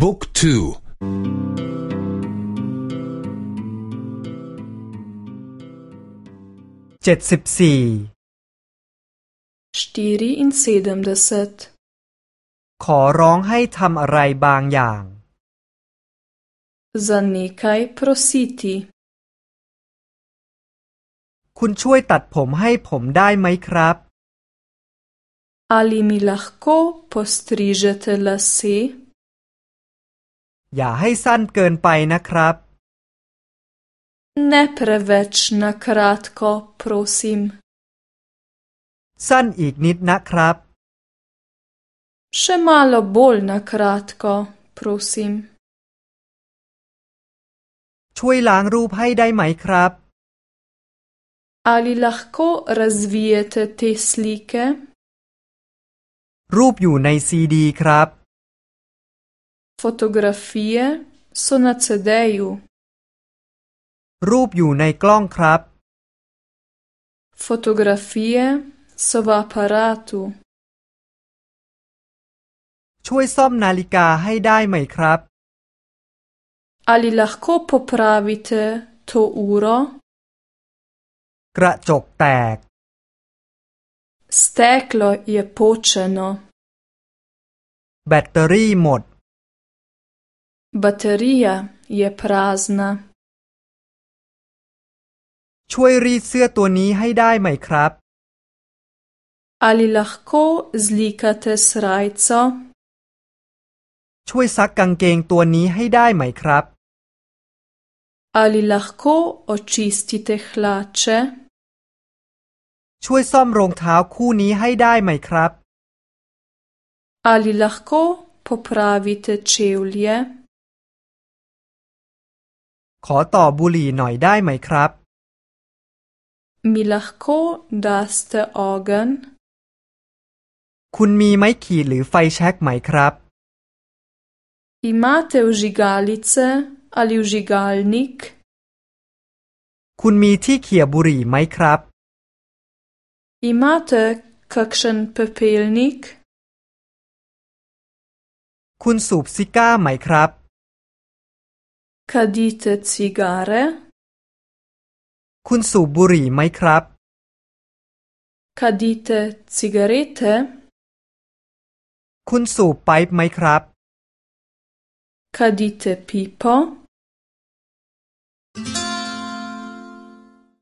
บุ๊กทูเจ็ดสิบสี่ štiriinsedemdeset ขอร้องให้ทำอะไรบางอย่าง za nekaj prositi คุณช่วยตัดผมให้ผมได้ไหมครับ ali mi lahko postrižete lase อย่าให้สั้นเกินไปนะครับ ne preveč na kratko prosim สั้นอีกนิดนะครับ še malo bolj na kratko prosim ช่วยล้างรูปให้ได้ไหมครับ ali lahko razvijete te slike รูปอยู่ในซีดีครับ fotografije so na CD-ju รูปอยู่ในกล้องครับ fotografije so v aparatu ช่วยซ่อมนาฬิกาให้ได้ไหมครับ ali lahko popravite to uro กระจกแตก steklo je počeno แบตเตอรี่หมด baterija je prazna ช่วยรีดเสื้อตัวนี้ให้ได้ไหมครับ ali lahko zlikate srajco ช่วยซักกางเกงตัวนี้ให้ได้ไหมครับ ali lahko očistite hlače ช่วยซ่อมรองเท้าคู่นี้ให้ได้ไหมครับ ali lahko popravite čevlje ขอต่อบุหรี่หน่อยได้ไหมครับ mi lahko daste ogenj คุณมีไม้ขีดหรือไฟแช็กไหมครับ imate vžigalice ali vžigalnik คุณมีที่เขี่ยบุหรี่ไหมครับ imate kakšen pepelnik คุณสูบซิก้าไหมครับ kadite cigare คุณสูบบุหรี่ไหมครับ kadite cigarete คุณสูบไปป์ไหมครับ kadite pipo